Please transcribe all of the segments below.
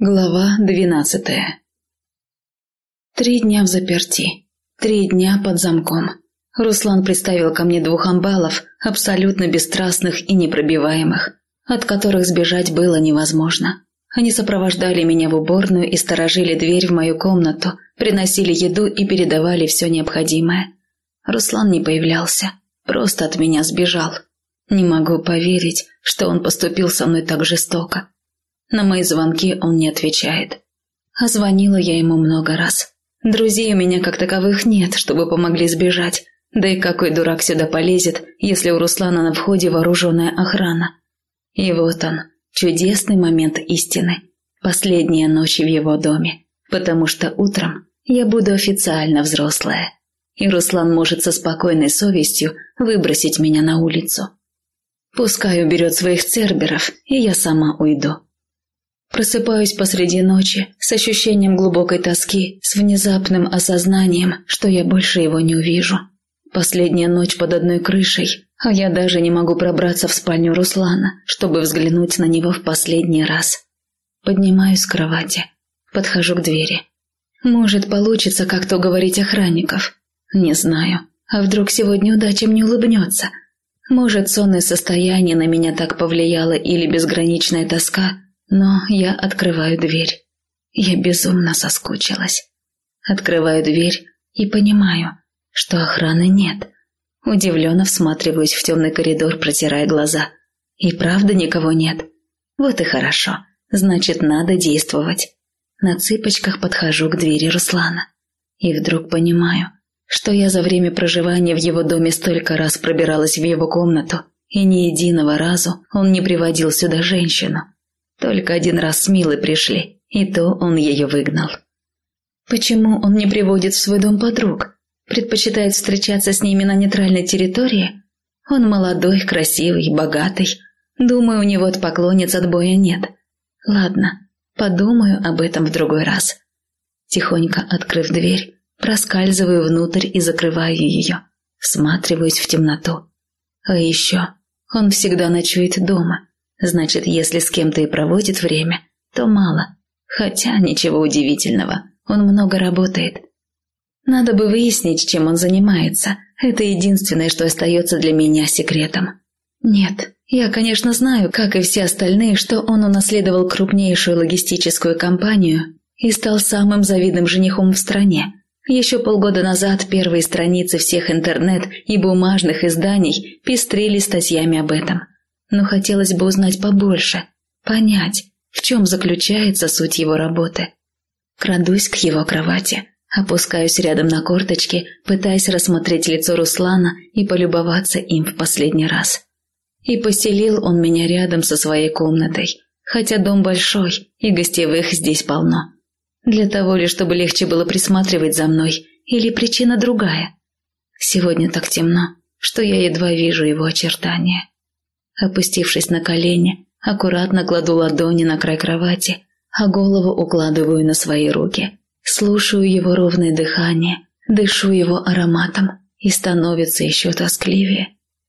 Глава двенадцатая Три дня в заперти. Три дня под замком. Руслан приставил ко мне двух амбалов, абсолютно бесстрастных и непробиваемых, от которых сбежать было невозможно. Они сопровождали меня в уборную и сторожили дверь в мою комнату, приносили еду и передавали все необходимое. Руслан не появлялся, просто от меня сбежал. Не могу поверить, что он поступил со мной так жестоко. На мои звонки он не отвечает. А звонила я ему много раз. Друзей у меня как таковых нет, чтобы помогли сбежать. Да и какой дурак сюда полезет, если у Руслана на входе вооруженная охрана? И вот он, чудесный момент истины. Последняя ночь в его доме. Потому что утром я буду официально взрослая. И Руслан может со спокойной совестью выбросить меня на улицу. Пускай уберет своих церберов, и я сама уйду. Просыпаюсь посреди ночи с ощущением глубокой тоски, с внезапным осознанием, что я больше его не увижу. Последняя ночь под одной крышей, а я даже не могу пробраться в спальню Руслана, чтобы взглянуть на него в последний раз. Поднимаюсь с кровати, подхожу к двери. Может, получится как-то уговорить охранников. Не знаю. А вдруг сегодня удача мне улыбнется? Может, сонное состояние на меня так повлияло или безграничная тоска – но я открываю дверь. Я безумно соскучилась. Открываю дверь и понимаю, что охраны нет. Удивленно всматриваюсь в темный коридор, протирая глаза. И правда никого нет. Вот и хорошо. Значит, надо действовать. На цыпочках подхожу к двери Руслана. И вдруг понимаю, что я за время проживания в его доме столько раз пробиралась в его комнату, и ни единого разу он не приводил сюда женщину. Только один раз с Милой пришли, и то он ее выгнал. Почему он не приводит в свой дом подруг? Предпочитает встречаться с ними на нейтральной территории? Он молодой, красивый, богатый. Думаю, у него от поклонниц отбоя нет. Ладно, подумаю об этом в другой раз. Тихонько открыв дверь, проскальзываю внутрь и закрываю ее. Всматриваюсь в темноту. А еще он всегда ночует дома. Значит, если с кем-то и проводит время, то мало. Хотя ничего удивительного, он много работает. Надо бы выяснить, чем он занимается. Это единственное, что остается для меня секретом. Нет, я, конечно, знаю, как и все остальные, что он унаследовал крупнейшую логистическую компанию и стал самым завидным женихом в стране. Еще полгода назад первые страницы всех интернет и бумажных изданий пестрили статьями об этом – но хотелось бы узнать побольше, понять, в чем заключается суть его работы. Крадусь к его кровати, опускаюсь рядом на корточки, пытаясь рассмотреть лицо Руслана и полюбоваться им в последний раз. И поселил он меня рядом со своей комнатой, хотя дом большой и гостевых здесь полно. Для того ли, чтобы легче было присматривать за мной, или причина другая? Сегодня так темно, что я едва вижу его очертания. Опустившись на колени, аккуратно кладу ладони на край кровати, а голову укладываю на свои руки. Слушаю его ровное дыхание, дышу его ароматом и становится еще тоскливее.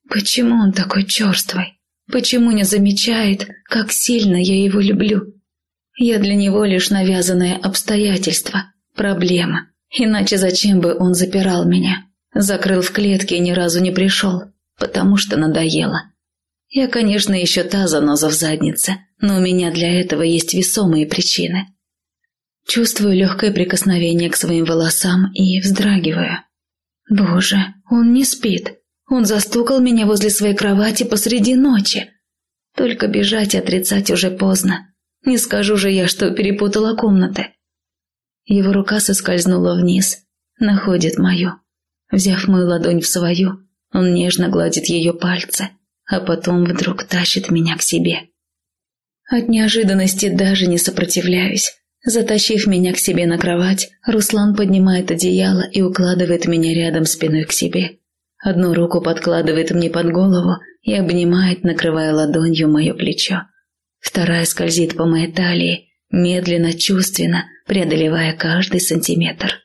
Почему он такой черствый? Почему не замечает, как сильно я его люблю? Я для него лишь навязанное обстоятельство, проблема. Иначе зачем бы он запирал меня? Закрыл в клетке и ни разу не пришел, потому что надоело. Я, конечно, еще та заноза в заднице, но у меня для этого есть весомые причины. Чувствую легкое прикосновение к своим волосам и вздрагиваю. Боже, он не спит. Он застукал меня возле своей кровати посреди ночи. Только бежать и отрицать уже поздно. Не скажу же я, что перепутала комнаты. Его рука соскользнула вниз, находит мою. Взяв мою ладонь в свою, он нежно гладит ее пальцы – а потом вдруг тащит меня к себе. От неожиданности даже не сопротивляюсь. Затащив меня к себе на кровать, Руслан поднимает одеяло и укладывает меня рядом спиной к себе. Одну руку подкладывает мне под голову и обнимает, накрывая ладонью мое плечо. Вторая скользит по моей талии, медленно, чувственно, преодолевая каждый сантиметр.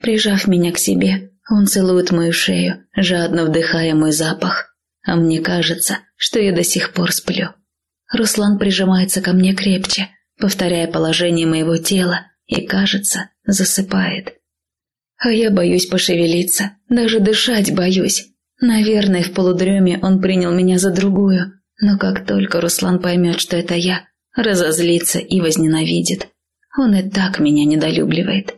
Прижав меня к себе, он целует мою шею, жадно вдыхая мой запах а мне кажется, что я до сих пор сплю. Руслан прижимается ко мне крепче, повторяя положение моего тела, и, кажется, засыпает. А я боюсь пошевелиться, даже дышать боюсь. Наверное, в полудреме он принял меня за другую, но как только Руслан поймет, что это я, разозлится и возненавидит. Он и так меня недолюбливает.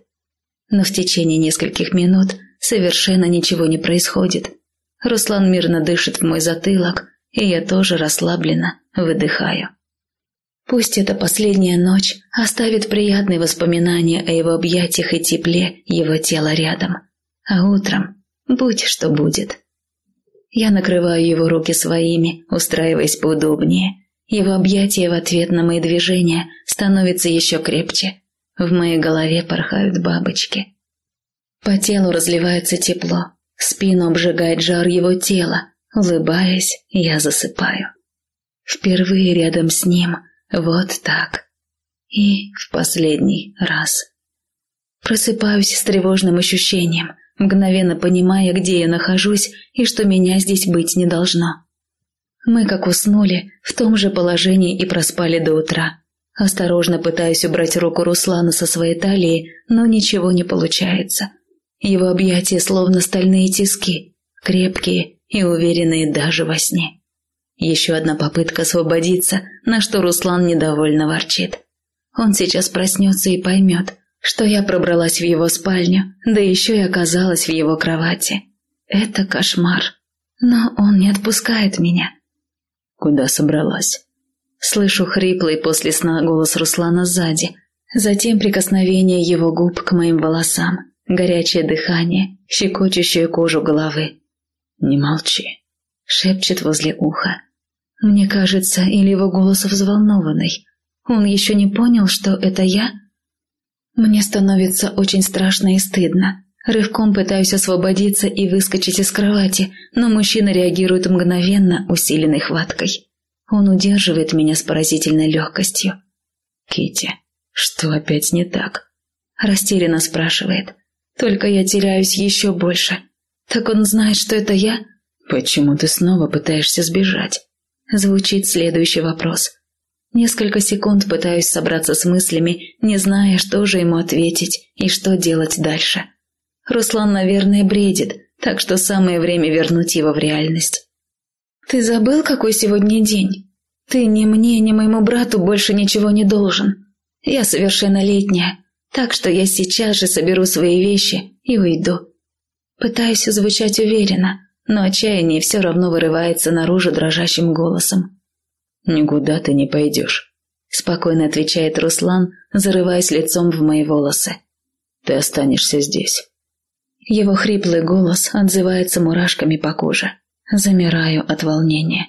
Но в течение нескольких минут совершенно ничего не происходит. Руслан мирно дышит в мой затылок, и я тоже расслабленно выдыхаю. Пусть эта последняя ночь оставит приятные воспоминания о его объятиях и тепле его тела рядом. А утром будь что будет. Я накрываю его руки своими, устраиваясь поудобнее. Его объятия в ответ на мои движения становятся еще крепче. В моей голове порхают бабочки. По телу разливается тепло, спину обжигает жар его тела. Улыбаясь, я засыпаю. Впервые рядом с ним – вот так. И в последний раз. Просыпаюсь с тревожным ощущением, мгновенно понимая, где я нахожусь и что меня здесь быть не должно. Мы как уснули, в том же положении и проспали до утра. Осторожно пытаюсь убрать руку Руслана со своей талии, но ничего не получается. Его объятия словно стальные тиски, крепкие и уверенные даже во сне. Еще одна попытка освободиться, на что Руслан недовольно ворчит. Он сейчас проснется и поймет, что я пробралась в его спальню, да еще и оказалась в его кровати. Это кошмар. Но он не отпускает меня. Куда собралась? Слышу хриплый после сна голос Руслана сзади. Затем прикосновение его губ к моим волосам, горячее дыхание, щекочущую кожу головы. «Не молчи», — шепчет возле уха. Мне кажется, или его голос взволнованный. Он еще не понял, что это я? Мне становится очень страшно и стыдно. Рывком пытаюсь освободиться и выскочить из кровати, но мужчина реагирует мгновенно, усиленной хваткой. Он удерживает меня с поразительной легкостью. Кити, что опять не так? Растерянно спрашивает. Только я теряюсь еще больше. Так он знает, что это я? Почему ты снова пытаешься сбежать? Звучит следующий вопрос. Несколько секунд пытаюсь собраться с мыслями, не зная, что же ему ответить и что делать дальше. Руслан, наверное, бредит, так что самое время вернуть его в реальность. «Ты забыл, какой сегодня день? Ты ни мне, ни моему брату больше ничего не должен. Я совершеннолетняя, так что я сейчас же соберу свои вещи и уйду». Пытаюсь звучать уверенно, но отчаяние все равно вырывается наружу дрожащим голосом. «Никуда ты не пойдешь», – спокойно отвечает Руслан, зарываясь лицом в мои волосы. «Ты останешься здесь». Его хриплый голос отзывается мурашками по коже. Замираю от волнения.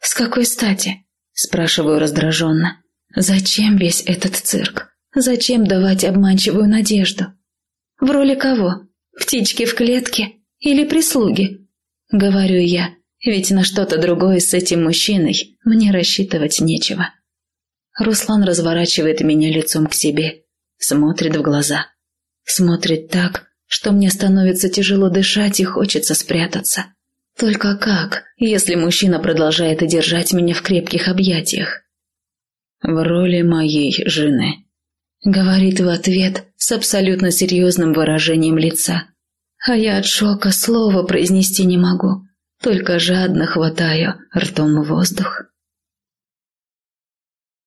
«С какой стати?» – спрашиваю раздраженно. «Зачем весь этот цирк? Зачем давать обманчивую надежду? В роли кого? Птички в клетке или прислуги?» Говорю я, ведь на что-то другое с этим мужчиной мне рассчитывать нечего. Руслан разворачивает меня лицом к себе, смотрит в глаза. Смотрит так, что мне становится тяжело дышать и хочется спрятаться. Только как, если мужчина продолжает держать меня в крепких объятиях? В роли моей жены. Говорит в ответ с абсолютно серьезным выражением лица. А я от шока слова произнести не могу, только жадно хватаю ртом воздух.